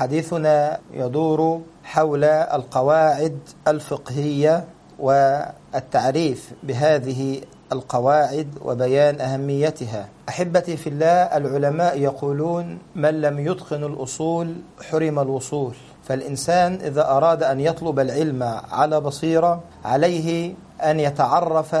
حديثنا يدور حول القواعد الفقهية والتعريف بهذه القواعد وبيان أهميتها. أحبتي في الله العلماء يقولون من لم يتقن الأصول حرم الوصول. فالإنسان إذا أراد أن يطلب العلم على بصيرة عليه أن يتعرف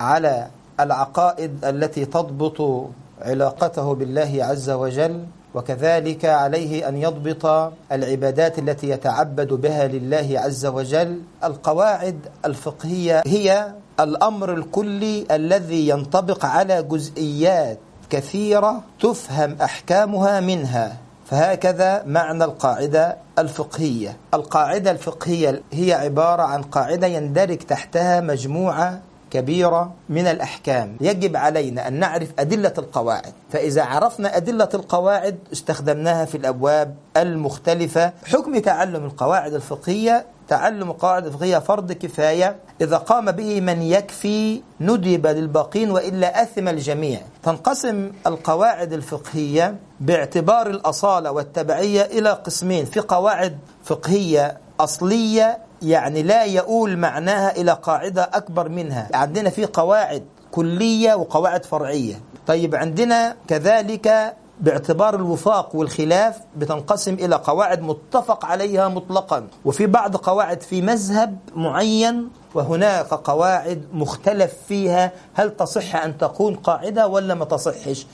على العقائد التي تضبط علاقته بالله عز وجل وكذلك عليه أن يضبط العبادات التي يتعبد بها لله عز وجل. القواعد الفقهية هي الأمر الكلي الذي ينطبق على جزئيات كثيرة تفهم أحكامها منها. فهكذا معنى القاعدة الفقهية. القاعدة الفقهية هي عبارة عن قاعدة يندرج تحتها مجموعة كبيرة من الأحكام. يجب علينا أن نعرف أدلة القواعد. فإذا عرفنا أدلة القواعد استخدمناها في الأبواب المختلفة. حكم تعلم القواعد الفقهية تعلم القواعد الفقهية فرض كفاية. إذا قام به من يكفي ندب للباقين وإلا أثم الجميع. تنقسم القواعد الفقهية باعتبار الأصالة والتبعية إلى قسمين. في قواعد فقهية أصلية يعني لا يؤول معناها إلى قاعدة أكبر منها. عندنا في قواعد كلية وقواعد فرعية. طيب عندنا كذلك باعتبار الوفاق والخلاف بتنقسم إلى قواعد متفق عليها مطلقا. وفي بعض قواعد في مذهب معين وهناك قواعد مختلف فيها. هل تصح أن تكون قاعدة ولا ما تصحش؟